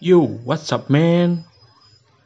Yo, what's up, man?